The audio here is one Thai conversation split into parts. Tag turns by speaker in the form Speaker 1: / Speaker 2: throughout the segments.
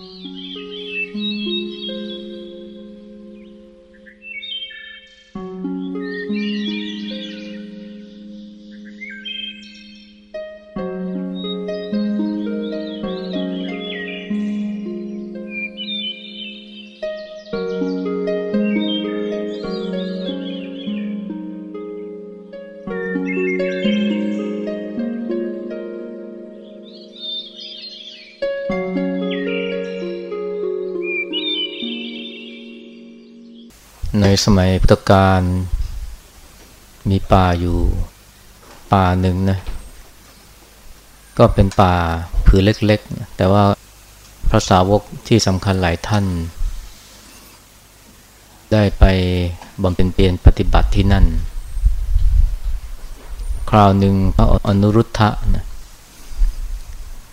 Speaker 1: ใสมัยพุทธกาลมีป่าอยู่ป่าหนึ่งนะ ก็เป็นป่าผือเล็กๆ แต่ว่าพระสาวกที่สำคัญหลายท่าน ได้ไปบำเพ็ญเปลี่ยนปฏิบัติที่นั่น คราวหนึ่งพระอนุรุทธะนะ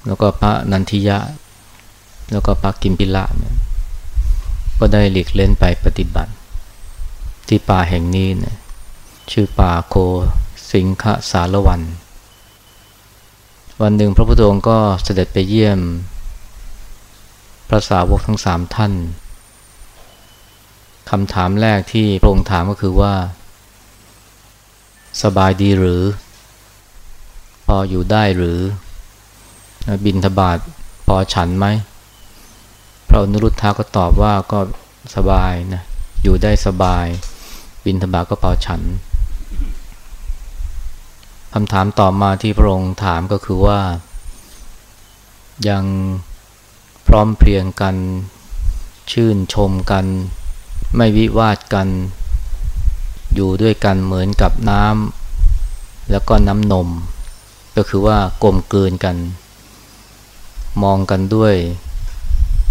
Speaker 1: แล้วก็พระนันทิยะ แล้วก็พระกิมพิละนะก็ได้หลีกเล่นไปปฏิบัติ ที่ป่าแห่งนี้นะชื่อป่าโคสิงคสารวัน วันหนึ่งพระพุทธองค์ก็เสด็จไปเยี่ยม พระสาวกทั้งสามท่านคำถามแรกที่พระองค์ถามก็คือว่า สบายดีหรือ พออยู่ได้หรือ บินทบาทพอฉันไหม พระอนุรุทธะก็ตอบว่าก็สบายนะ อยู่ได้สบาย บินธบาก็เป่าฉันคำถามต่อมาที่พระองค์ถามก็คือว่า ยังพร้อมเพรียงกัน ชื่นชมกัน ไม่วิวาทกัน อยู่ด้วยกันเหมือนกับน้ำแล้วก็น้ำนม ก็คือว่ากลมกลืนกัน มองกันด้วย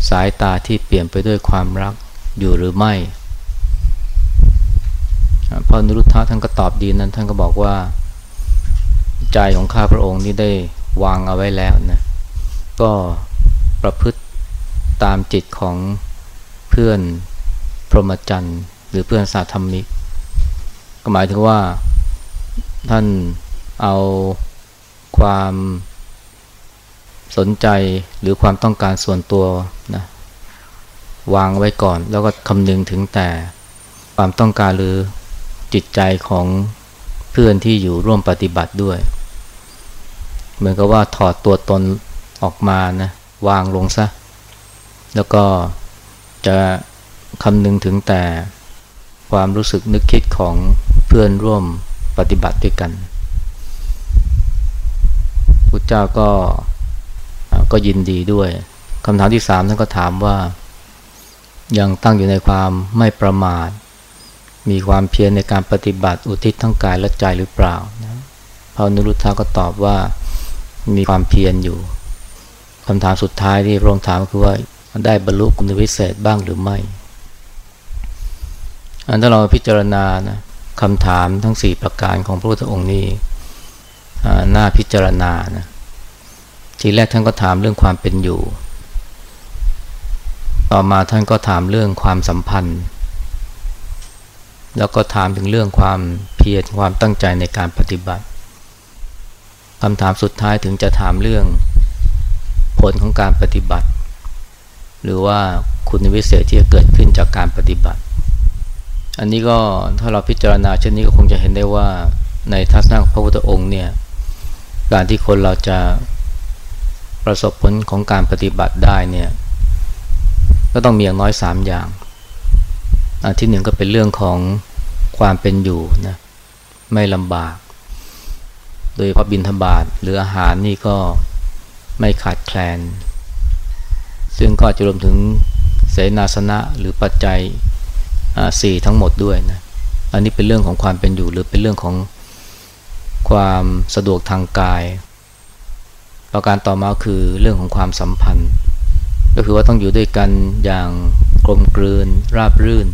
Speaker 1: สายตาที่เปลี่ยนไปด้วยความรักอยู่หรือไม่ พระนุรุทธะท่านก็ตอบดีนั้น ท่านก็บอกว่า ใจของข้าพระองค์นี่ได้วางเอาไว้แล้วนะก็ประพฤติตามจิตของเพื่อนพรหมจรรย์หรือเพื่อนสาธรรมิกก็หมายถึงว่าท่านเอาความสนใจหรือความต้องการส่วนตัวนะวางไว้ก่อน แล้วก็คำนึงถึงแต่ความต้องการหรือ จิตใจของเพื่อนที่อยู่ร่วมปฏิบัติด้วย เหมือนกับว่าถอดตัวตนออกมานะวางลงซะ แล้วก็จะคำนึงถึงแต่ความรู้สึกนึกคิดของเพื่อนร่วมปฏิบัติด้วยกันพุทธเจ้าก็ก็ยินดีด้วยคำถามที่สามท่านก็ถามว่า ยังตั้งอยู่ในความไม่ประมาท มีความเพียรในการปฏิบัติอุทิศทั้งกายและใจหรือเปล่านะพระนุรุทธะก็ตอบว่ามีความเพียรอยู่คำถามสุดท้ายที่พระองค์ถามคือว่าได้บรรลุคุณวิเศษบ้างหรือไม่อันถ้าเราพิจารณานะคำถามทั้งสี่ประการของพระพุทธองค์นี้น่าพิจารณานะทีแรกท่านก็ถามเรื่องความเป็นอยู่ ต่อมาท่านก็ถามเรื่องความสัมพันธ์ แล้วก็ถามถึงเรื่องความเพียรความตั้งใจในการปฏิบัติคำถามสุดท้ายถึงจะถามเรื่องผลของการปฏิบัติ หรือว่าคุณวิเศษที่จะเกิดขึ้นจากการปฏิบัติ อันนี้ก็ถ้าเราพิจารณาเช่นนี้ก็คงจะเห็นได้ว่าในทัศนะพระพุทธองค์เนี่ยการที่คนเราจะประสบผลของการปฏิบัติได้เนี่ยก็ต้องมีอย่างน้อยสามอย่าง อันที่หนึ่งก็เป็นเรื่องของความเป็นอยู่นะไม่ลำบาก โดยพระบินธบาตหรืออาหารนี่ก็ไม่ขาดแคลน ซึ่งก็จะรวมถึงเสนาสนะหรือปัจจัยสี่ทั้งหมดด้วยนะอันนี้เป็นเรื่องของความเป็นอยู่หรือเป็นเรื่องของความสะดวกทางกาย ประการต่อมาคือเรื่องของความสัมพันธ์ ก็คือว่าต้องอยู่ด้วยกันอย่างกลมกลืนราบรื่น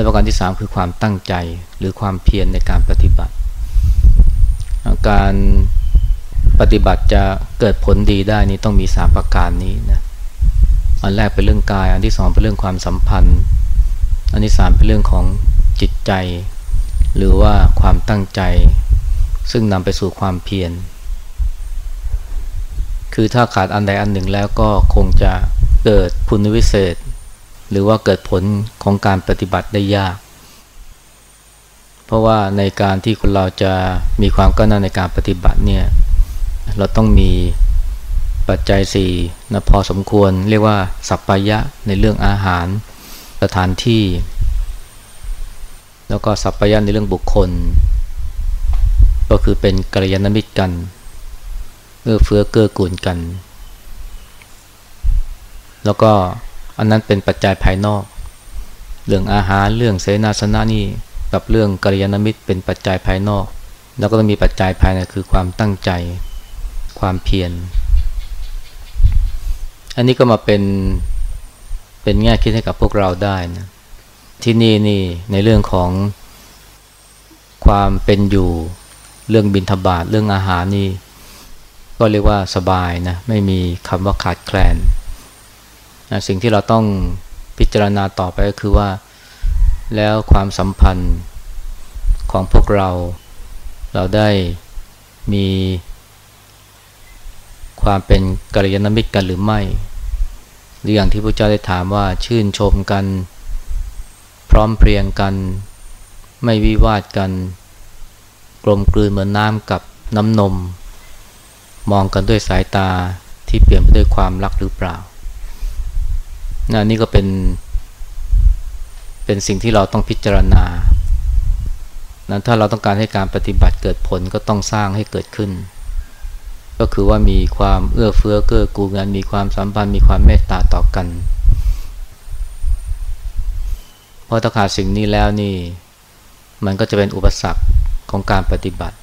Speaker 1: และประการที่สามคือความตั้งใจหรือความเพียรในการปฏิบัติ การปฏิบัติจะเกิดผลดีได้นี่ต้องมีสามประการนี้นะอันแรกเป็นเรื่องกาย อันที่สองเป็นเรื่องความสัมพันธ์ อันที่สามเป็นเรื่องของจิตใจ หรือว่าความตั้งใจ ซึ่งนำไปสู่ความเพียรคือถ้าขาดอันใดอันหนึ่งแล้วก็คงจะเกิดคุณวิเศษ หรือว่าเกิดผลของการปฏิบัติได้ยาก เพราะว่าในการที่คนเราจะมีความก้าวหน้าในการปฏิบัติเนี่ยเราต้องมีปัจจัยสี่นะพอสมควรเรียกว่าสัพพยะในเรื่องอาหารสถานที่ แล้วก็สัพพยะในเรื่องบุคคล ก็คือเป็นกัลยาณมิตรกันเอื้อเฟื้อเกื้อกูลกัน แล้วก็ อันนั้นเป็นปัจจัยภายนอก เรื่องอาหารเรื่องเสนาสนะนี่กับเรื่องกัลยาณมิตรเป็นปัจจัยภายนอก แล้วก็ต้องมีปัจจัยภายในคือความตั้งใจ ความเพียร อันนี้ก็มาเป็นเป็นแง่คิดให้กับพวกเราได้นะที่นี่นี่ในเรื่องของความเป็นอยู่เรื่องบินทบาทเรื่องอาหารนี่ก็เรียกว่าสบายนะไม่มีคำว่าขาดแคลน นะสิ่งที่เราต้องพิจารณาต่อไปก็คือว่า แล้วความสัมพันธ์ของพวกเรา เราได้มีความเป็นกัลยาณมิตรกันหรือไม่ หรืออย่างที่พระเจ้าได้ถามว่าชื่นชมกัน พร้อมเพรียงกัน ไม่วิวาทกัน กลมกลืนเหมือนน้ำกับน้ำนม มองกันด้วยสายตาที่เปลี่ยนไปด้วยความรักหรือเปล่า นะนี่ก็เป็น เป็นสิ่งที่เราต้องพิจารณานะถ้าเราต้องการให้การปฏิบัติเกิดผลก็ต้องสร้างให้เกิดขึ้น ก็คือว่ามีความเอื้อเฟื้อเกื้อกูลกันมีความสัมพันธ์มีความเมตตาต่อกันเพราะถ้าขาดสิ่งนี้แล้วนี่ มันก็จะเป็นอุปสรรคของการปฏิบัติ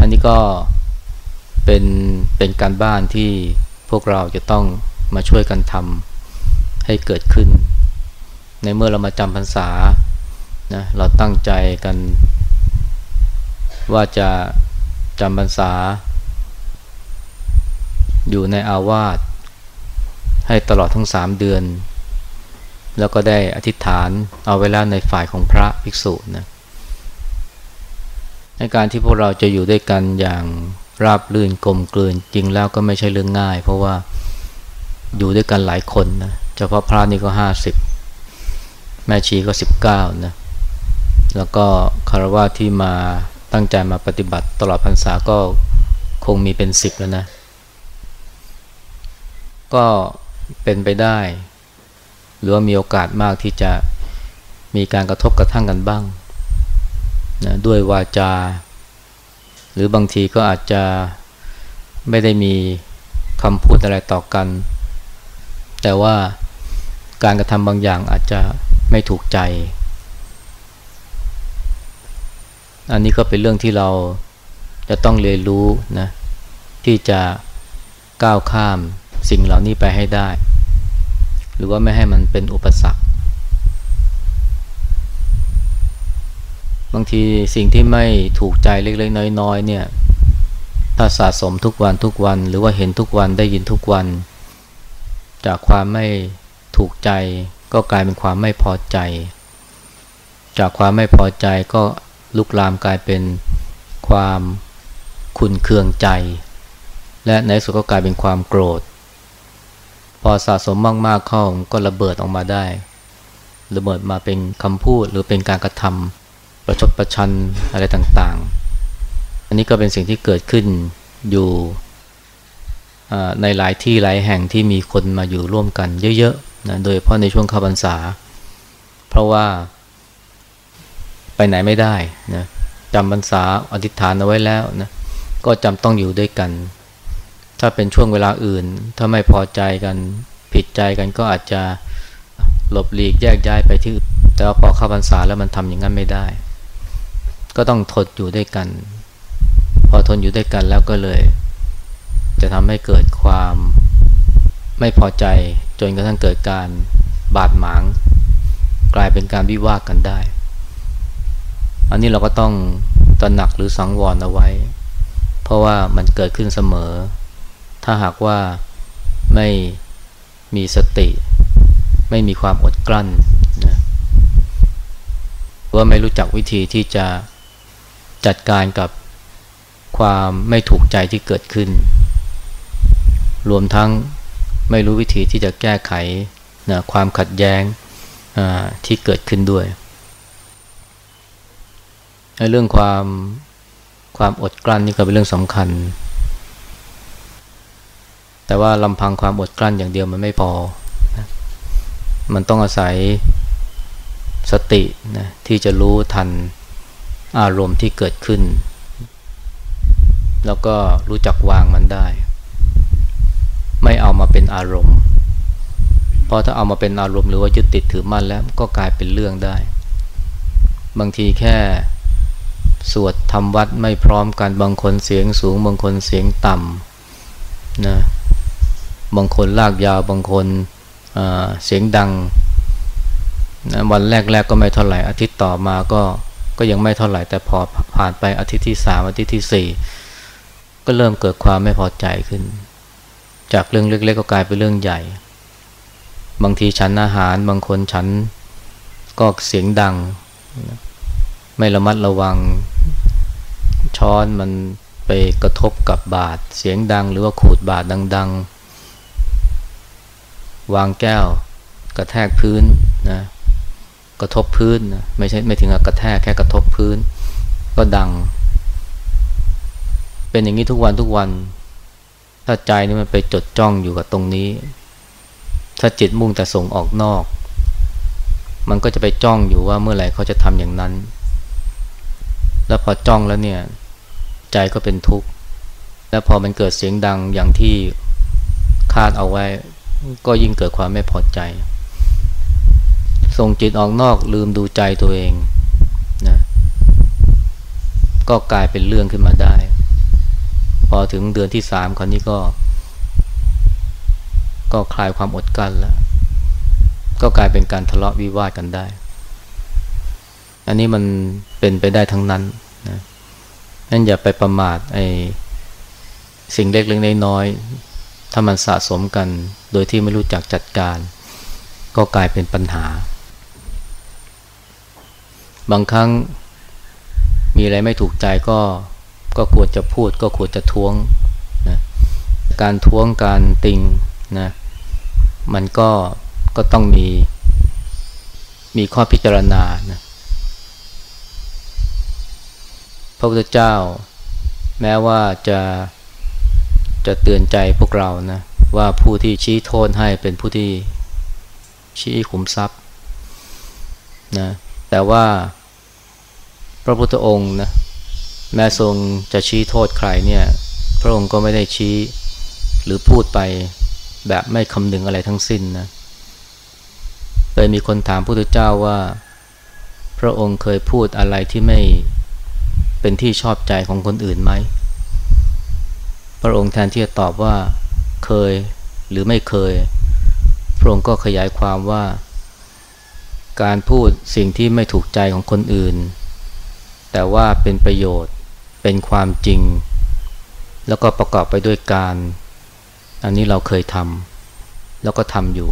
Speaker 1: อันนี้ก็เป็นเป็นการบ้านที่ พวกเราจะต้องมาช่วยกันทำให้เกิดขึ้น ในเมื่อเรามาจำพรรษานะเราตั้งใจกัน ว่าจะจำพรรษา อยู่ในอาวาสให้ตลอดทั้งสามเดือน แล้วก็ได้อธิษฐานเอาเวลาในฝ่ายของพระภิกษุนะในการที่พวกเราจะอยู่ด้วยกันอย่าง ราบลื่นกลมกลืนจริงแล้วก็ไม่ใช่เรื่องง่าย เพราะว่าอยู่ด้วยกันหลายคนนะเฉพาะพระนี่ก็ห้าสิบแม่ชีก็สิบเก้านะแล้วก็คารวะที่มาตั้งใจมาปฏิบัติตลอดพรรษาก็คงมีเป็นสิบแล้วนะ ก็เป็นไปได้ หรือว่ามีโอกาสมากที่จะมีการกระทบกระทั่งกันบ้างนะด้วยวาจา หรือบางทีก็อาจจะไม่ได้มีคำพูดอะไรต่อกัน แต่ว่าการกระทำบางอย่างอาจจะไม่ถูกใจ อันนี้ก็เป็นเรื่องที่เราจะต้องเรียนรู้นะที่จะก้าวข้ามสิ่งเหล่านี้ไปให้ได้ หรือว่าไม่ให้มันเป็นอุปสรรค บางทีสิ่งที่ไม่ถูกใจเล็กๆ น้อยๆ เนี่ย ถ้าสะสมทุกวันทุกวัน หรือว่าเห็นทุกวันได้ยินทุกวัน จากความไม่ถูกใจ ก็กลายเป็นความไม่พอใจ จากความไม่พอใจก็ลุกลามกลายเป็นความขุนเคืองใจ และในสุดก็กลายเป็นความโกรธ พอสะสมมากๆเข้าก็ระเบิดออกมาได้ ระเบิดมาเป็นคำพูดหรือเป็นการกระทำ ประชดประชันอะไรต่างๆ อันนี้ก็เป็นสิ่งที่เกิดขึ้นอยู่ในหลายที่หลายแห่งที่มีคนมาอยู่ร่วมกันเยอะๆนะโดยเฉพาะในช่วงข้าพรรษา เพราะว่าไปไหนไม่ได้นะจำพรรษาอธิษฐานเอาไว้แล้วนะก็จำต้องอยู่ด้วยกัน ถ้าเป็นช่วงเวลาอื่น ถ้าไม่พอใจกันผิดใจกันก็อาจจะหลบหลีกแยกย้ายไปที่แต่ว่าพอเข้าพรรษาแล้วมันทำอย่างนั้นไม่ได้ ก็ต้องทนอยู่ด้วยกัน พอทนอยู่ด้วยกันแล้วก็เลย จะทำให้เกิดความไม่พอใจจนกระทั่งเกิดการบาดหมาง กลายเป็นการวิวาทกันได้ อันนี้เราก็ต้องตระหนักหรือสังวรเอาไว้ เพราะว่ามันเกิดขึ้นเสมอ ถ้าหากว่าไม่มีสติ ไม่มีความอดกลั้นนะว่าไม่รู้จักวิธีที่จะ จัดการกับความไม่ถูกใจที่เกิดขึ้น รวมทั้งไม่รู้วิธีที่จะแก้ไขนะความขัดแย้งที่เกิดขึ้นด้วย เรื่องความความอดกลั้นนี่ก็เป็นเรื่องสำคัญ แต่ว่าลำพังความอดกลั้นอย่างเดียวมันไม่พอ มันต้องอาศัยสตินะที่จะรู้ทัน อารมณ์ที่เกิดขึ้น แล้วก็รู้จักวางมันได้ ไม่เอามาเป็นอารมณ์ เพราะถ้าเอามาเป็นอารมณ์หรือว่ายึดติดถือมั่นแล้วก็กลายเป็นเรื่องได้ บางทีแค่สวดทำวัดไม่พร้อมกันบางคนเสียงสูง บางคนเสียงต่ำนะบางคนลากยาวบางคนเสียงดังนะวันแรกๆกก็ไม่เท่าไหร่อาทิตย์ต่อมาก็ ก็ยังไม่เท่าไหร่แต่พอผ่านไปอาทิตย์ที่สามอาทิตย์ที่สี่ก็เริ่มเกิดความไม่พอใจขึ้น จากเรื่องเล็ก ๆ ก็กลายเป็นเรื่องใหญ่ บางทีฉันอาหาร บางคนฉันก็เสียงดัง ไม่ระมัดระวังช้อนมันไปกระทบกับบาดเสียงดัง หรือว่าขูดบาดดัง ๆ วางแก้ว กระแทกพื้นนะ กระทบพื้นนะไม่ใช่ไม่ถึงกับกระแทกแค่กระทบพื้น ก็ดัง เป็นอย่างนี้ทุกวันทุกวัน ถ้าใจนี่มันไปจดจ้องอยู่กับตรงนี้ ถ้าจิตมุ่งแต่ส่งออกนอก มันก็จะไปจ้องอยู่ว่าเมื่อไหร่เขาจะทำอย่างนั้น แล้วพอจ้องแล้วเนี่ย ใจก็เป็นทุกข์ แล้วพอมันเกิดเสียงดังอย่างที่คาดเอาไว้ ก็ยิ่งเกิดความไม่พอใจ ส่งจิตออกนอกลืมดูใจตัวเองนะก็กลายเป็นเรื่องขึ้นมาได้ พอถึงเดือนที่สามคราวนี้ก็ ก็คลายความอดกั้นแล้ว ก็กลายเป็นการทะเลาะวิวาทกันได้ อันนี้มันเป็นไปได้ทั้งนั้นนะนั่นอย่าไปประมาทไอ้สิ่งเล็กๆน้อยๆถ้ามันสะสมกัน โดยที่ไม่รู้จักจัดการ ก็กลายเป็นปัญหา บางครั้งมีอะไรไม่ถูกใจก็ก็ควรจะพูดก็ควรจะท้วงนะการท้วงการติงนะมันก็ก็ต้องมีมีข้อพิจารณานะพระพุทธเจ้า แม้ว่าจะจะเตือนใจพวกเรานะว่าผู้ที่ชี้โทษให้เป็นผู้ที่ชี้ขุมทรัพย์นะ แต่ว่าพระพุทธองค์นะแม้ทรงจะชี้โทษใครเนี่ยพระองค์ก็ไม่ได้ชี้หรือพูดไปแบบไม่คำนึงอะไรทั้งสิ้นนะเคยมีคนถามพระพุทธเจ้าว่า พระองค์เคยพูดอะไรที่ไม่เป็นที่ชอบใจของคนอื่นไหม พระองค์แทนที่จะตอบว่าเคยหรือไม่เคย พระองค์ก็ขยายความว่า การพูดสิ่งที่ไม่ถูกใจของคนอื่น แต่ว่าเป็นประโยชน์เป็นความจริง แล้วก็ประกอบไปด้วยการ อันนี้เราเคยทำแล้วก็ทำอยู่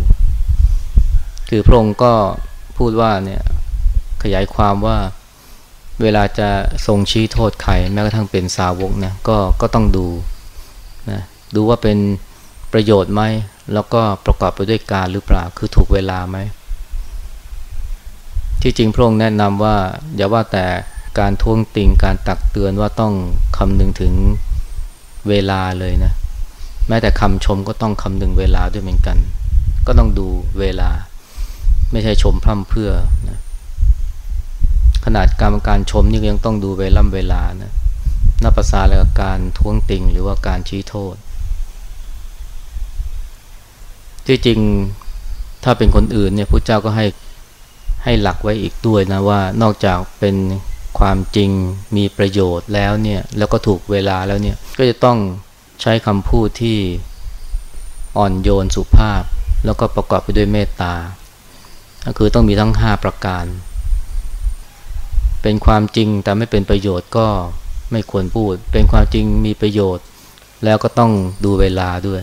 Speaker 1: คือพระองค์ก็พูดว่าเนี่ยขยายความว่าเวลาจะทรงชี้โทษใครแม้กระทั่งเป็นสาวกนะก็ก็ต้องดูนะดูว่าเป็นประโยชน์ไหมแล้วก็ประกอบไปด้วยการหรือเปล่า คือถูกเวลาไหม ที่จริงพระองค์แนะนำว่า อย่าว่าแต่การท้วงติงการตักเตือนว่าต้องคำนึงถึงเวลาเลยนะ แม้แต่คำชมก็ต้องคำนึงเวลาด้วยเหมือนกัน ก็ต้องดูเวลา ไม่ใช่ชมพร่ำเพื่อนะขนาดการการชมนี่ยังต้องดูเวล่ำเวลานะนับภาษาอะไรกับการท้วงติงหรือว่าการชี้โทษ ที่จริงถ้าเป็นคนอื่นเนี่ยพระเจ้าก็ให้ ให้หลักไว้อีกด้วยนะว่านอกจากเป็นความจริงมีประโยชน์แล้วเนี่ยแล้วก็ถูกเวลาแล้วเนี่ยก็จะต้องใช้คำพูดที่อ่อนโยนสุภาพ แล้วก็ประกอบไปด้วยเมตตา ก็คือต้องมีทั้งห้าประการ เป็นความจริงแต่ไม่เป็นประโยชน์ก็ไม่ควรพูด เป็นความจริงมีประโยชน์ แล้วก็ต้องดูเวลาด้วย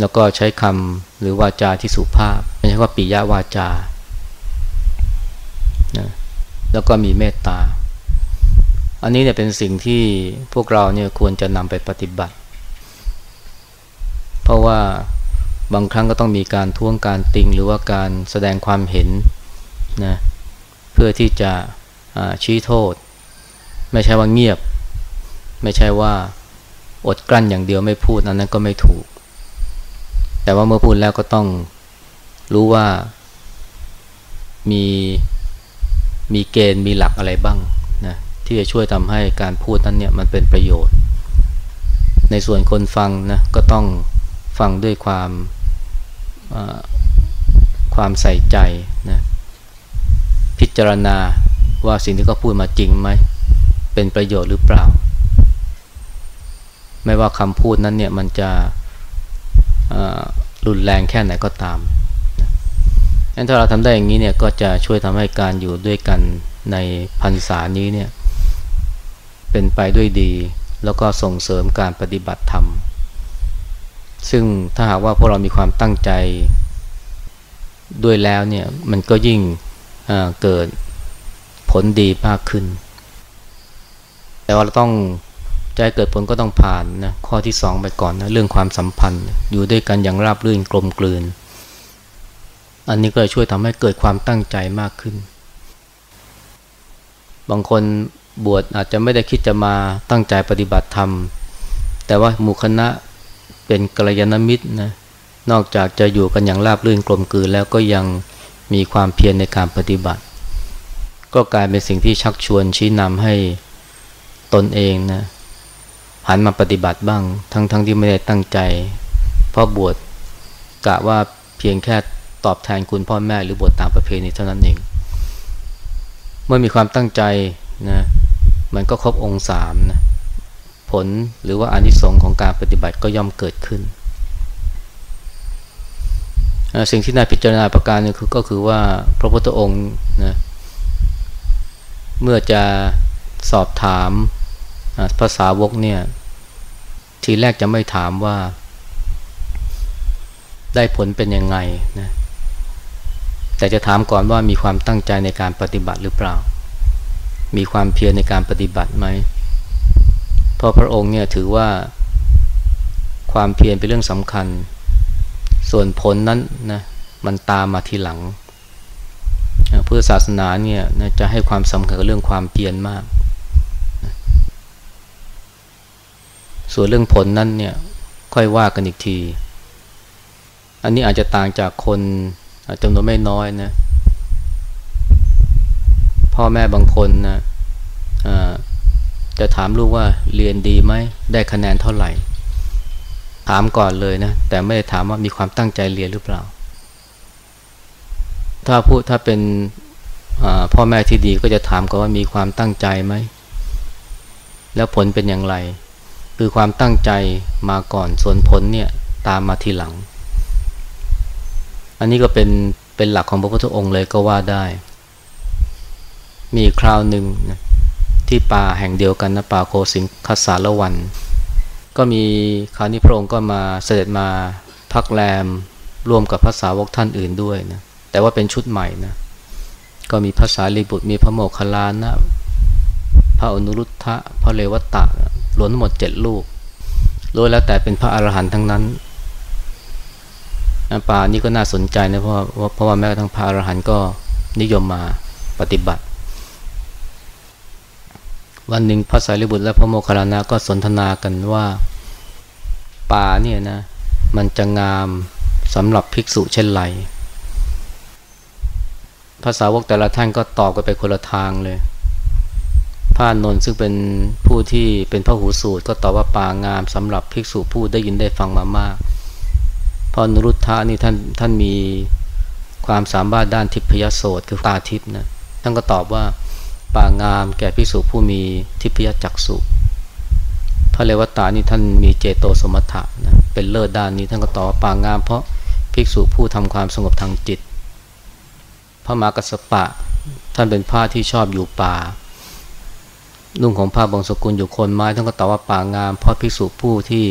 Speaker 1: แล้วก็ใช้คำหรือวาจาที่สุภาพไม่ใช่ว่าปิยวาจา นะแล้วก็มีเมตตา อันนี้เนี่ยเป็นสิ่งที่พวกเราเนี่ยควรจะนำไปปฏิบัติ เพราะว่าบางครั้งก็ต้องมีการท้วงการติงหรือว่าการแสดงความเห็นนะเพื่อที่จะชี้โทษ ไม่ใช่ว่าเงียบ ไม่ใช่ว่าอดกลั้นอย่างเดียวไม่พูดอันนั้นก็ไม่ถูก แต่ว่าเมื่อพูดแล้วก็ต้องรู้ว่ามี มีเกณฑ์มีหลักอะไรบ้างนะที่จะช่วยทำให้การพูดนั้นเนี่ยมันเป็นประโยชน์ ในส่วนคนฟังนะก็ต้องฟังด้วยความความใส่ใจนะพิจารณาว่าสิ่งที่เขาพูดมาจริงไหมเป็นประโยชน์หรือเปล่า ไม่ว่าคำพูดนั้นเนี่ยมันจะรุนแรงแค่ไหนก็ตาม งั้นถ้าเราทำได้อย่างนี้เนี่ยก็จะช่วยทำให้การอยู่ด้วยกันในพรรษานี้เนี่ยเป็นไปด้วยดี แล้วก็ส่งเสริมการปฏิบัติธรรม ซึ่งถ้าหากว่าพวกเรามีความตั้งใจด้วยแล้วเนี่ยมันก็ยิ่งเกิดผลดีมากขึ้น แต่ว่าเราต้องใจเกิดผลก็ต้องผ่านนะข้อที่สองไปก่อนนะเรื่องความสัมพันธ์ อยู่ด้วยกันอย่างราบรื่นกลมกลืน อันนี้ก็จะช่วยทำให้เกิดความตั้งใจมากขึ้น บางคนบวชอาจจะไม่ได้คิดจะมาตั้งใจปฏิบัติธรรม แต่ว่าหมู่คณะเป็นกัลยาณมิตรนะนอกจากจะอยู่กันอย่างราบรื่นกลมกลืนแล้วก็ยังมีความเพียรในการปฏิบัติ ก็กลายเป็นสิ่งที่ชักชวนชี้นำให้ตนเองนะหันมาปฏิบัติบ้าง ทั้งๆทที่ไม่ได้ตั้งใจ เพราะบวชกะว่าเพียงแค่ ตอบแทนคุณพ่อแม่หรือบวชตามประเพณีเท่านั้นเอง เมื่อมีความตั้งใจนะมันก็ครบองค์สามนะผลหรือว่าอานิสงส์ของการปฏิบัติก็ย่อมเกิดขึ้น สิ่งที่นายพิจารณาประการนึงคือก็คือว่าพระพุทธองค์นะเมื่อจะสอบถามภาษาวกเนี่ยทีแรกจะไม่ถามว่า ได้ผลเป็นยังไงนะ แต่จะถามก่อนว่ามีความตั้งใจในการปฏิบัติหรือเปล่า มีความเพียรในการปฏิบัติไหมเพราะพระองค์เนี่ยถือว่าความเพียรเป็นเรื่องสำคัญ ส่วนผลนั้นนะมันตามมาทีหลังเพื่อศาสนาเนี่ยจะให้ความสำคัญกับเรื่องความเพียรมาก ส่วนเรื่องผลนั้นเนี่ยค่อยว่ากันอีกที อันนี้อาจจะต่างจากคน จำนวนไม่น้อยนะ พ่อแม่บางคนนะจะถามลูกว่าเรียนดีไหม ได้คะแนนเท่าไหร่ ถามก่อนเลยนะ แต่ไม่ได้ถามว่ามีความตั้งใจเรียนหรือเปล่า ถ้าพูดถ้าเป็นพ่อแม่ที่ดีก็จะถามก่อนว่ามีความตั้งใจไหม แล้วผลเป็นอย่างไร คือความตั้งใจมาก่อนส่วนผลเนี่ยตามมาทีหลัง อันนี้ก็เป็นเป็นหลักของพระพุทธองค์เลยก็ว่าได้ มีคราวหนึ่งนะที่ป่าแห่งเดียวกันนะป่าโคสิงคสารวัน ก็มีคราวนี้พระองค์ก็มาเสด็จมาพักแรมร่วมกับภาษาวกท่านอื่นด้วยนะแต่ว่าเป็นชุดใหม่นะก็มีภาษาลีบุตรมีพระโมคคัลลานะพระอนุรุทธะพระเลวตะรวมทั้งหมดเจ็ดลูกล้วนแล้วแต่เป็นพระอรหันต์ทั้งนั้น ป่านี้ก็น่าสนใจนะเพราะว่าเพราะว่าแม้กระทั่งพระอรหันต์ก็นิยมมาปฏิบัติ วันหนึ่งพระสารีบุตรและพระโมคคัลลานะก็สนทนากันว่าป่าเนี่ยนะมันจะงามสำหรับภิกษุเช่นไรภาษาวกแต่ละท่านก็ตอบกันไปคนละทางเลยพระนนท์ซึ่งเป็นผู้ที่เป็นพระหูสูตร ก็ตอบว่าป่างามสำหรับภิกษุผู้ได้ยินได้ฟังมามาก พอนรุทธะนี่ท่านท่านมีความสามารถด้านทิพยโสตคือตาทิพนะท่านก็ตอบว่าป่างามแก่ภิกษุผู้มีทิพยจักษุพระเลวตานี่ท่านมีเจโตสมถะนะเป็นเลิศด้านนี้ท่านก็ตอบว่าป่างาม เพราะภิกษุผู้ทำความสงบทางจิต พระมากัสปะ ท่านเป็นผ้าที่ชอบอยู่ป่า นุ่งของผ้าบางสกุลอยู่คนไม้ท่านก็ตอบว่าป่างาม เพราะภิกษุผู้ที่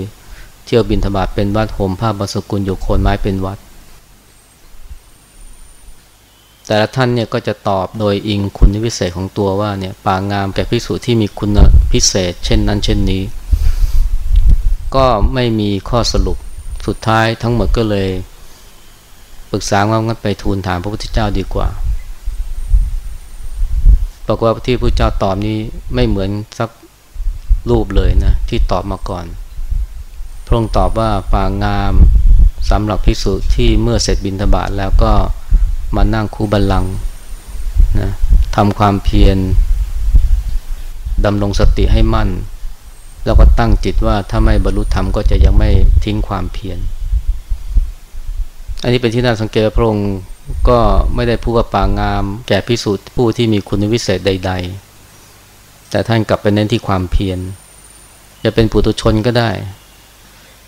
Speaker 1: เที่ยวบินธบาตเป็นวัดห่มผ้าบางสกุลอยู่คนไม้เป็นวัด แต่ละท่านเนี่ยก็จะตอบโดยอิงคุณวิเศษของตัวว่าเนี่ยป่างามแก่พิสูจน์ที่มีคุณพิเศษ เช่นนั้นเช่นนี้ ก็ไม่มีข้อสรุปสุดท้ายทั้งหมดก็เลยปรึกษาว่างั้นไปทูลถามพระพุทธเจ้าดีกว่าบอกว่าที่พระเจ้าตอบนี้ไม่เหมือนสักรูปเลยนะที่ตอบมาก่อน ระองค์ตอบว่าป่างามสำหรับพิสุที่เมื่อเสร็จบินทบาทแล้วก็มานั่งคูบัลลังนะทำความเพียรดำรงสติให้มั่น แล้วก็ตั้งจิตว่าถ้าไม่บรรลุธรรมก็จะยังไม่ทิ้งความเพียรอันนี้เป็นที่น่าสังเกตพระองค์ก็ไม่ได้พูดว่าป่างาม แก่พิสูจน์ผู้ที่มีคุณวิเศษใด ๆ แต่ท่านกลับไปเน้นที่ความเพียรจะเป็นปุถุชนก็ได้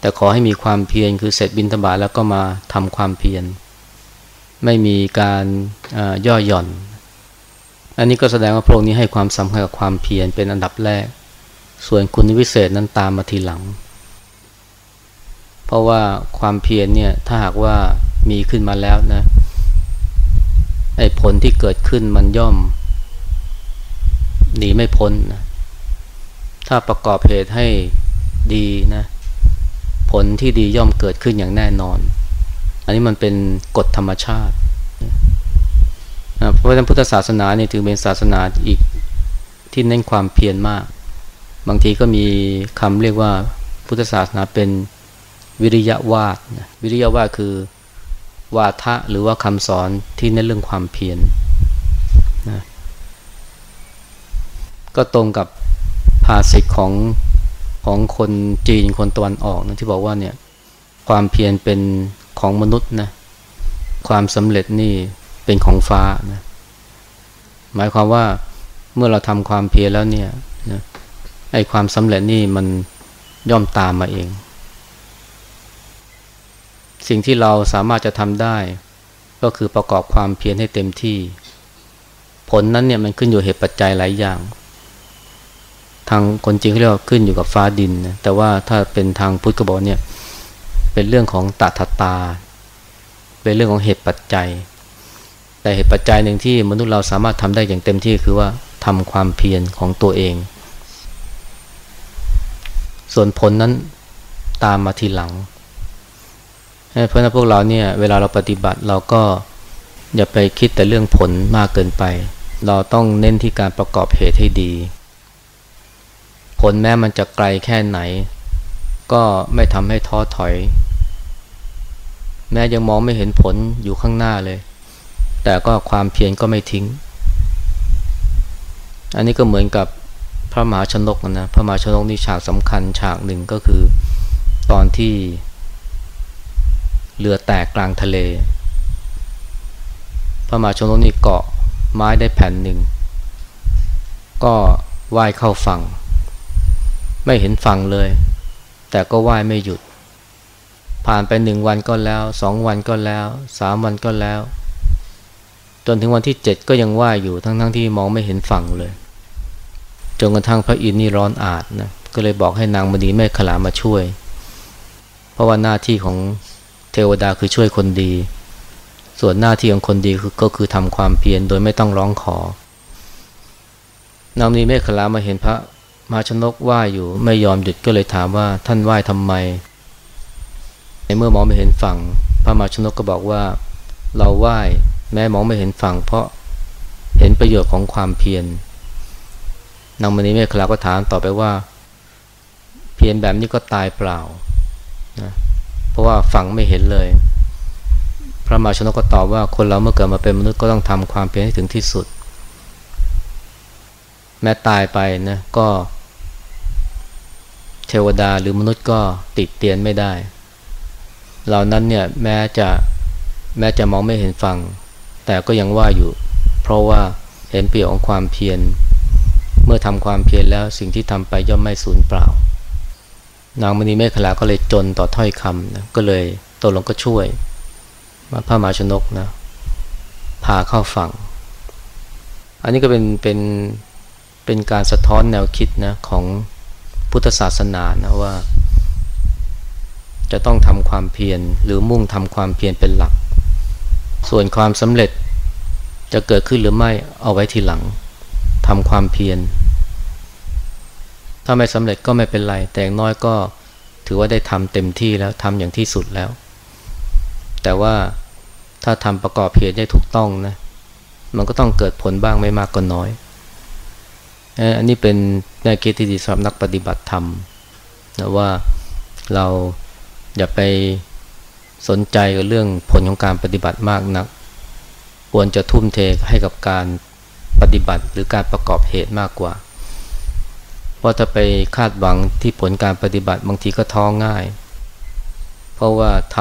Speaker 1: แต่ขอให้มีความเพียรคือเสร็จบินทบาทแล้วก็มาทำความเพียรไม่มีการย่อหย่อน อันนี้ก็แสดงว่าพระองค์นี้ให้ความสำคัญกับความเพียรเป็นอันดับแรก ส่วนคุณวิเศษนั้นตามมาทีหลัง เพราะว่าความเพียรเนี่ยถ้าหากว่ามีขึ้นมาแล้วนะไอ้ผลที่เกิดขึ้นมันย่อมหนีไม่พ้นนะถ้าประกอบเหตุให้ดีนะ ผลที่ดีย่อมเกิดขึ้นอย่างแน่นอน อันนี้มันเป็นกฎธรรมชาติเพราะฉะนั้นพุทธศาสนาเนี่ยถือเป็นศาสนาอีกที่เน้นความเพียรมาก บางทีก็มีคำเรียกว่าพุทธศาสนาเป็นวิริยะวาดวิริยะวาดคือวาทะหรือว่าคำสอนที่เน้นเรื่องความเพียรนะก็ตรงกับภาษิตของ ของคนจีนคนตะวันออกนะที่บอกว่าเนี่ยความเพียรเป็นของมนุษย์นะความสำเร็จนี่เป็นของฟ้านะหมายความว่าเมื่อเราทำความเพียรแล้วเนี่ยนะไอ้ความสำเร็จนี่มันย่อมตามมาเอง สิ่งที่เราสามารถจะทำได้ ก็คือประกอบความเพียรให้เต็มที่ ผลนั้นเนี่ยมันขึ้นอยู่เหตุปัจจัยหลายอย่าง ทางคนจริงเขาเรียกว่าขึ้นอยู่กับฟ้าดินนะแต่ว่าถ้าเป็นทางพุทธกบอกเนี่ยเป็นเรื่องของตัทตา เป็นเรื่องของเหตุปัจจัย แต่เหตุปัจจัยหนึ่งที่มนุษย์เราสามารถทำได้อย่างเต็มที่คือว่าทำความเพียรของตัวเอง ส่วนผลนั้นตามมาทีหลังเพราะนั้นพวกเราเนี่ยเวลาเราปฏิบัติเราก็อย่าไปคิดแต่เรื่องผลมากเกินไป เราต้องเน้นที่การประกอบเหตุให้ดี ลแม้มันจะไกลแค่ไหน ก็ไม่ทำให้ท้อถอย แม้ยังมองไม่เห็นผลอยู่ข้างหน้าเลย แต่ก็ความเพียรก็ไม่ทิ้ง อันนี้ก็เหมือนกับพระมหาชนกนะพระมหาชนกนี่ฉากสำคัญฉากหนึ่งก็คือตอนที่เรือแตกกลางทะเล พระมหาชนกนี่เกาะไม้ได้แผ่นหนึ่ง ก็ว่ายเข้าฝั่ง ไม่เห็นฝั่งเลย แต่ก็ว่ายไม่หยุด ผ่านไปหนึ่งวันก็แล้วสองวันก็แล้วสามวันก็แล้ว จนถึงวันที่เจ็ดก็ยังว่ายอยู่ทั้งๆทที่มองไม่เห็นฝั่งเลยจนกระทั่งพระอินทร์นี่ร้อนอาดนะก็เลยบอกให้นางมณีเมฆขลามาช่วย เพราะว่าหน้าที่ของเทวดาคือช่วยคนดี ส่วนหน้าที่ของคนดีคือก็คือทำความเพียรโดยไม่ต้องร้องขอนางนี้เมฆขลามาเห็นพระ มาชนกไหว้อยู่ไม่ยอมหยุดก็เลยถามว่าท่านไหว้ทำไม ในเมื่อมองไม่เห็นฝั่ง พระมาชนกก็บอกว่า เราไหว้แม้มองไม่เห็นฝั่ง เพราะเห็นประโยชน์ของความเพียรนางมณีเมฆขลาก็ถามต่อไปว่า เพียรแบบนี้ก็ตายเปล่านะเพราะว่าฟังไม่เห็นเลย พระมาชนกก็ตอบว่าคนเราเมื่อเกิดมาเป็นมนุษย์ก็ต้องทำความเพียรให้ถึงที่สุด แม้ตายไปนะก็ เทวดาหรือมนุษย์ก็ติดเตียนไม่ได้ เหล่านั้นเนี่ยแม้จะแม้จะมองไม่เห็นฝั่งแต่ก็ยังว่าอยู่ เพราะว่าเห็นเปรียบของความเพียรเมื่อทำความเพียรแล้วสิ่งที่ทำไปย่อมไม่สูญเปล่า นางมณีเมฆลาก็เลยจนต่อถ้อยคำนะก็เลยตกลงก็ช่วยมาพระมาชนกนะพาเข้าฝั่ง อันนี้ก็เป็นเป็น เป็นการสะท้อนแนวคิดนะของพุทธศาสนานะว่า จะต้องทำความเพียรหรือมุ่งทำความเพียรเป็นหลัก ส่วนความสำเร็จจะเกิดขึ้นหรือไม่เอาไว้ทีหลังทำความเพียรถ้าไม่สำเร็จก็ไม่เป็นไร แต่อย่างน้อยก็ถือว่าได้ทำเต็มที่แล้วทำอย่างที่สุดแล้ว แต่ว่าถ้าทำประกอบเหตุได้ถูกต้องนะมันก็ต้องเกิดผลบ้างไม่มากก็น้อย อันนี้เป็นแนวคิดที่ดีสำหรับนักปฏิบัติธรรมนะว่าเราอย่าไปสนใจกับเรื่องผลของการปฏิบัติมากนัก ควรจะทุ่มเทให้กับการปฏิบัติหรือการประกอบเหตุมากกว่า เพราะถ้าไปคาดหวังที่ผลการปฏิบัติบางทีก็ท้อง่าย เพราะว่าท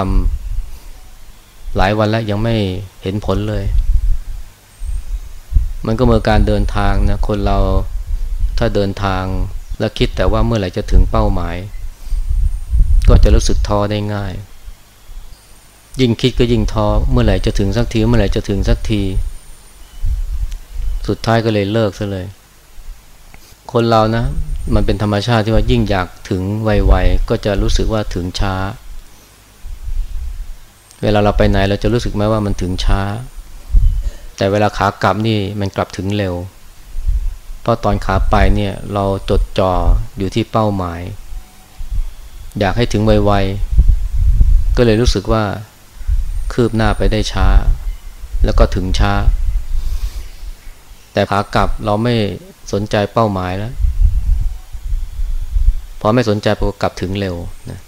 Speaker 1: ำหลายวันแล้วยังไม่เห็นผลเลย มันก็เหมื่อการเดินทางนะคนเรา ถ้าเดินทางแล้วคิดแต่ว่าเมื่อไหร่จะถึงเป้าหมาย ก็จะรู้สึกท้อได้ง่าย ยิ่งคิดก็ยิ่งท้อเมื่อไหร่จะถึงสักทีเมื่อไหร่จะถึงสักที สุดท้ายก็เลยเลิกซะเลย คนเรานะ มันเป็นธรรมชาติที่ว่ายิ่งอยากถึงไวๆก็จะรู้สึกว่าถึงช้า เวลาเราไปไหนเราจะรู้สึกไหมว่ามันถึงช้า แต่เวลาขากลับนี่มันกลับถึงเร็ว เพราะตอนขาไปเนี่ยเราจดจ่ออยู่ที่เป้าหมาย อยากให้ถึงไวๆ ก็เลยรู้สึกว่าคืบหน้าไปได้ช้า แล้วก็ถึงช้า แต่ขากลับเราไม่สนใจเป้าหมายแล้วพอไม่สนใจพอกลับถึงเร็วนะ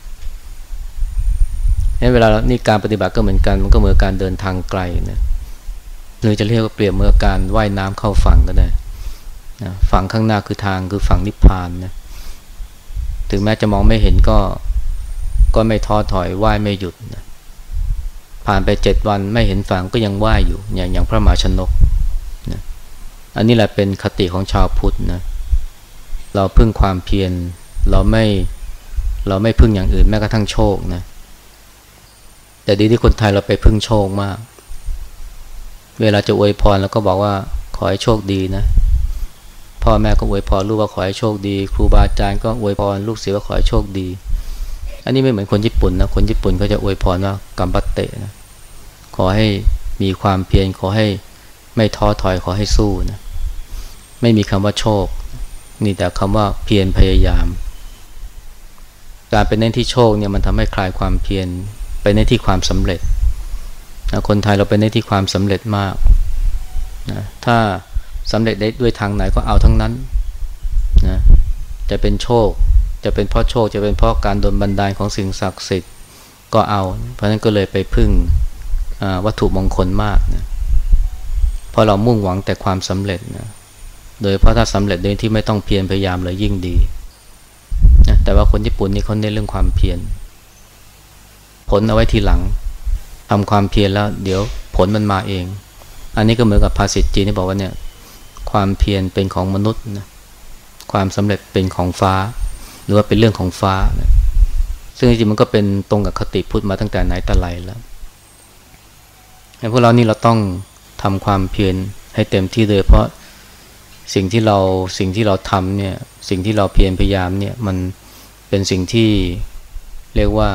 Speaker 1: งั้นเวลานี่การปฏิบัติก็เหมือนกัน มันก็เหมือนการเดินทางไกลนะหรือจะเรียกว่าเปรียบเมื่อการว่ายน้ำเข้าฝั่งก็ได้ นะฝั่งข้างหน้าคือทางคือฝั่งนิพพานนะถึงแม้จะมองไม่เห็นก็ก็ไม่ท้อถอยว่ายไม่หยุดนะผ่านไปเจ็ดวันไม่เห็นฝั่งก็ยังว่ายอยู่อย่างอย่างพระมหาชนกอันนี้แหละเป็นคติของชาวพุทธนะเราพึ่งความเพียรเราไม่เราไม่พึ่งอย่างอื่นแม้กระทั่งโชคนะแต่ดีที่คนไทยเราไปพึ่งโชคมาก เวลาจะอวยพรแล้วก็บอกว่าขอให้โชคดีนะ พ่อแม่ก็อวยพรลูกว่าขอให้โชคดี ครูบาอาจารย์ก็อวยพรลูกศิษย์ว่าขอให้โชคดี อันนี้ไม่เหมือนคนญี่ปุ่นนะคนญี่ปุ่นเขาจะอวยพรว่ากัมปัตเตนะขอให้มีความเพียรขอให้ไม่ท้อถอยขอให้สู้นะไม่มีคำว่าโชคมีแต่คำว่าเพียรพยายาม การเป็นเน้นที่โชคเนี่ยมันทำให้คลายความเพียรไปในที่ความสำเร็จนะคนไทยเราเป็นในที่ความสำเร็จมากนะถ้า สำเร็จได้ด้วยทางไหนก็เอาทั้งนั้นนะจะเป็นโชค จะเป็นเพราะโชค จะเป็นเพราะการโดนบันดาลของสิ่งศักดิ์สิทธิ์ก็เอา เพราะนั้นก็เลยไปพึ่งวัตถุมงคลมากนะเพราะเรามุ่งหวังแต่ความสำเร็จนะโดยเพราะถ้าสำเร็จโดยที่ไม่ต้องเพียรพยายามเลยยิ่งดีนะแต่ว่าคนญี่ปุ่นนี่เขาเน้นเรื่องความเพียรผลเอาไว้ทีหลังทำความเพียรแล้ว เดี๋ยวผลมันมาเอง อันนี้ก็เหมือนกับภาษิตจีนที่บอกว่าเนี่ย ความเพียรเป็นของมนุษย์นะความสำเร็จเป็นของฟ้า หรือว่าเป็นเรื่องของฟ้านะซึ่งจริงๆมันก็เป็นตรงกับคติพุทธมาตั้งแต่ไหนแต่ไรแล้วพวกเรานี่เราต้องทำความเพียรให้เต็มที่โดยเพราะสิ่งที่เราสิ่งที่เราทำเนี่ยสิ่งที่เราเพียรพยายามเนี่ยมันเป็นสิ่งที่เรียกว่า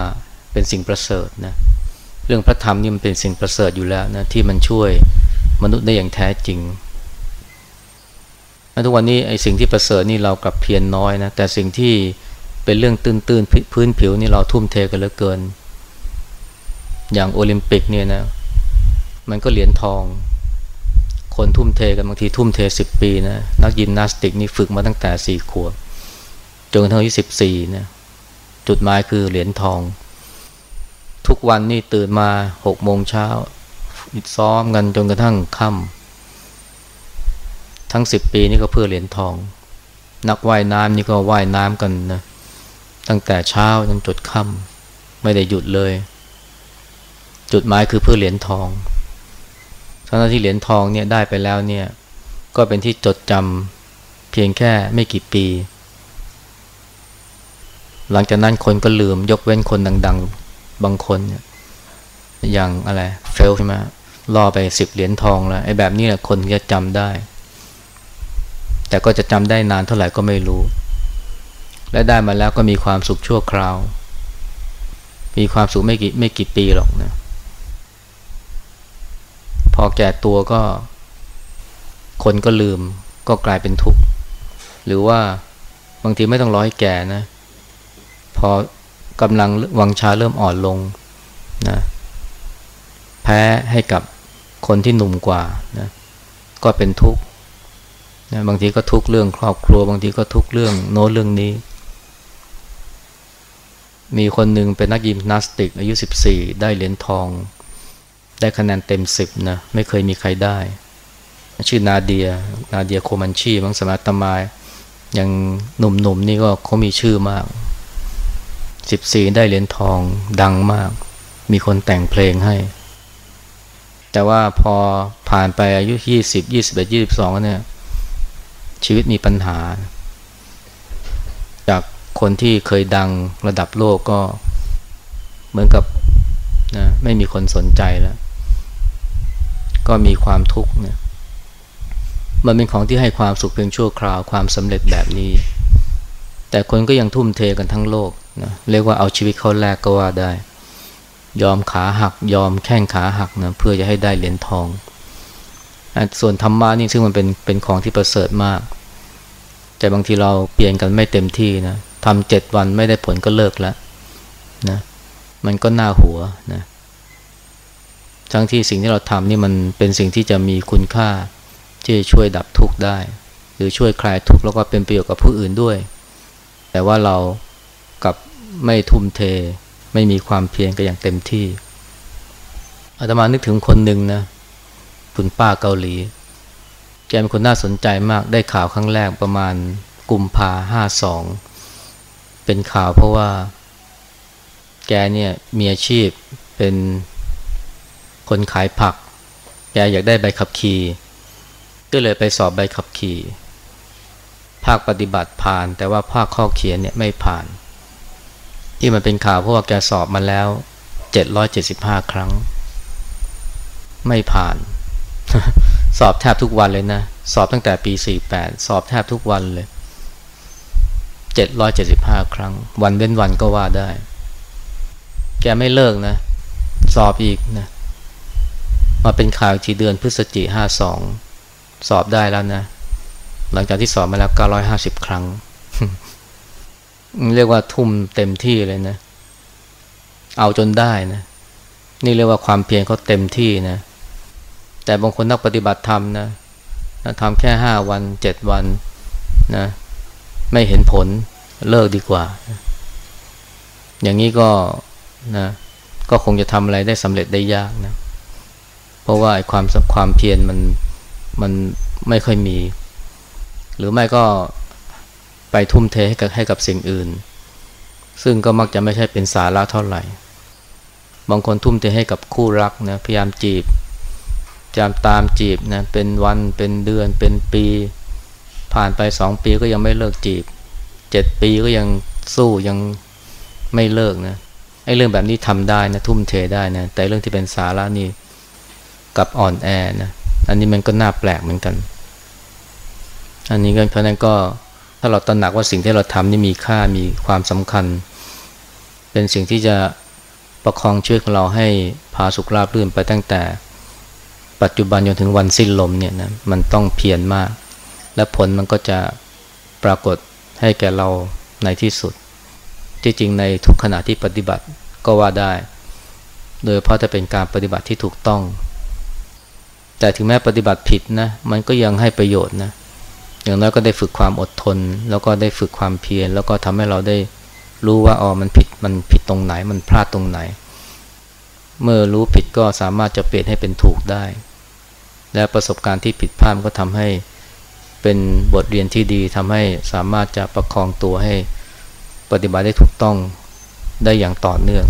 Speaker 1: เป็นสิ่งประเสริฐนะเรื่องพระธรรมนี่มันเป็นสิ่งประเสริฐอยู่แล้วนะที่มันช่วยมนุษย์ได้อย่างแท้จริง ทุกวันนี้ไอ้สิ่งที่ประเสริฐนี่เรากลับเพียรนน้อยนะแต่สิ่งที่เป็นเรื่องตื้นๆพื้นผิวนี่เราทุ่มเทกันเหลือเกิน อย่างโอลิมปิกเนี่ยนะมันก็เหรียญทอง คนทุ่มเทกันบางทีทุ่มเทสิบปีนะนักยิมนาสติกนี่ฝึกมาตั้งแต่สี่ขวบจนกระทั่งอายุสิบสี่นะจุดหมายคือเหรียญทอง ทุกวันนี่ตื่นมาหกโมงเช้าซ้อมกันจนกระทั่งค่ำ ทั้งสิบปีนี่ก็เพื่อเหรียญทอง นักว่ายน้ำนี่ก็ว่ายน้ำกันนะตั้งแต่เช้าจนจดค่ำไม่ได้หยุดเลย จุดหมายคือเพื่อเหรียญทองทั้งที่เหรียญทองเนี่ยได้ไปแล้วเนี่ยก็เป็นที่จดจำเพียงแค่ไม่กี่ปี หลังจากนั้นคนก็ลืมยกเว้นคนดัง ๆ บางคนเนี่ยอย่างอะไรเฟลใช่ไหมรอไปสิบเหรียญทองแล้วไอ้แบบนี้แหละคนจะจำได้ แต่ก็จะจำได้นานเท่าไหร่ก็ไม่รู้ และได้มาแล้วก็มีความสุขชั่วคราว มีความสุขไม่กี่ไม่กี่ปีหรอกนะพอแก่ตัวก็ คนก็ลืมก็กลายเป็นทุกข์ หรือว่าบางทีไม่ต้องรอให้แก่นะ พอกำลังวังชาเริ่มอ่อนลงนะแพ้ให้กับคนที่หนุ่มกว่านะก็เป็นทุกข์ นะบางทีก็ทุกเรื่องครอบครัว บางทีก็ทุกเรื่องโน้ตเรื่องนี้ มีคนหนึ่งเป็นนักยิมนาสติก อายุ 14 ได้เหรียญทอง ได้คะแนนเต็ม 10นะไม่เคยมีใครได้ ชื่อนาเดีย นาเดียโคมันชีบางสมัยตมายอย่างหนุ่มๆนนี่ก็เขามีชื่อมาก 14 ได้เหรียญทองดังมาก มีคนแต่งเพลงให้ แต่ว่าพอผ่านไปอายุ 20 21 22เนี่ย ชีวิตมีปัญหา จากคนที่เคยดังระดับโลกก็เหมือนกับนะไม่มีคนสนใจแล้ว ก็มีความทุกข์เนี่ยมันเป็นของที่ให้ความสุขเพียงชั่วคราวความสำเร็จแบบนี้ แต่คนก็ยังทุ่มเทกันทั้งโลกนะเรียกว่าเอาชีวิตเขาแลกก็ว่าได้ ยอมขาหักยอมแข้งขาหักนะเพื่อจะให้ได้เหรียญทอง ส่วนธรรมะนี่ซึ่งมันเป็นเป็นของที่ประเสริฐมาก แต่บางทีเราเปลี่ยนกันไม่เต็มที่นะทำเจ็ดวันไม่ได้ผลก็เลิกแล้วนะมันก็หน่าหัวนะทั้งที่สิ่งที่เราทำนี่มันเป็นสิ่งที่จะมีคุณค่า ที่ช่วยดับทุกข์ได้ หรือช่วยคลายทุกข์แล้วก็เป็นประโยชน์กับผู้อื่นด้วย แต่ว่าเรากับไม่ทุ่มเท ไม่มีความเพียรกันอย่างเต็มที่อาตมานึกถึงคนหนึ่งนะ คุณป้าเกาหลี แกเป็นคนน่าสนใจมากได้ข่าวครั้งแรกประมาณกุมภาห้าสองเป็นข่าวเพราะว่า แกเนี่ยมีอาชีพเป็นคนขายผัก แกอยากได้ใบขับขี่ก็เลยไปสอบใบขับขี่ ภาคปฏิบัติผ่าน แต่ว่าภาคข้อเขียนเนี่ยไม่ผ่าน ที่มันเป็นข่าวเพราะว่าแกสอบมาแล้ว 775 ครั้ง ไม่ผ่าน สอบแทบทุกวันเลยนะ สอบตั้งแต่ปี 48 สอบแทบทุกวันเลย 775 ครั้ง วันเว้นวันก็ว่าได้ แกไม่เลิกนะ สอบอีกนะ มาเป็นข่าวทีเดือนพฤศจิกา52 สอบได้แล้วนะ หลังจากที่สอบมาแล้ว 950 ครั้ง เรียกว่าทุ่มเต็มที่เลยนะ เอาจนได้นะ นี่เรียกว่าความเพียรเขาเต็มที่นะ แต่บางคนนักปฏิบัติธรรมนะทำแค่ห้าวันเจ็ดวันนะไม่เห็นผลเลิกดีกว่า อย่างนี้ก็นะก็คงจะทำอะไรได้สำเร็จได้ยากนะ เพราะว่าความความเพียรมันมันไม่ค่อยมี หรือไม่ก็ไปทุ่มเทให้กับให้กับสิ่งอื่น ซึ่งก็มักจะไม่ใช่เป็นสาระเท่าไหร่ บางคนทุ่มเทให้กับคู่รักนะพยายามจีบ พยายามตามจีบนะเป็นวันเป็นเดือนเป็นปี ผ่านไปสองปีก็ยังไม่เลิกจีบเจ็ดปีก็ยังสู้ยังไม่เลิกนะไอ้เรื่องแบบนี้ทำได้นะทุ่มเทได้นะแต่เรื่องที่เป็นสาระนี่กับอ่อนแอนะอันนี้มันก็น่าแปลกเหมือนกัน อันนี้ก็เพราะนั้นก็ถ้าเราตระหนักว่าสิ่งที่เราทำนี่มีค่ามีความสำคัญ เป็นสิ่งที่จะประคองช่วยของเราให้พาสุขราบรื่นไปตั้งแต่ ปัจจุบันจนถึงวันสิ้นลมเนี่ยนะมันต้องเพียรมาก และผลมันก็จะปรากฏให้แก่เราในที่สุด ที่จริงในทุกขณะที่ปฏิบัติก็ว่าได้ โดยเพราะถ้าเป็นการปฏิบัติที่ถูกต้อง แต่ถึงแม้ปฏิบัติผิดนะมันก็ยังให้ประโยชน์นะอย่างน้อยก็ได้ฝึกความอดทน แล้วก็ได้ฝึกความเพียรแล้วก็ทำให้เราได้รู้ว่าอ๋อมันผิดมันผิดตรงไหนมันพลาดตรงไหน เมื่อรู้ผิดก็สามารถจะเปลี่ยนให้เป็นถูกได้ และประสบการณ์ที่ผิดพลาดก็ทำให้เป็นบทเรียนที่ดีทำให้สามารถจะประคองตัวให้ปฏิบัติได้ถูกต้องได้อย่างต่อเนื่อง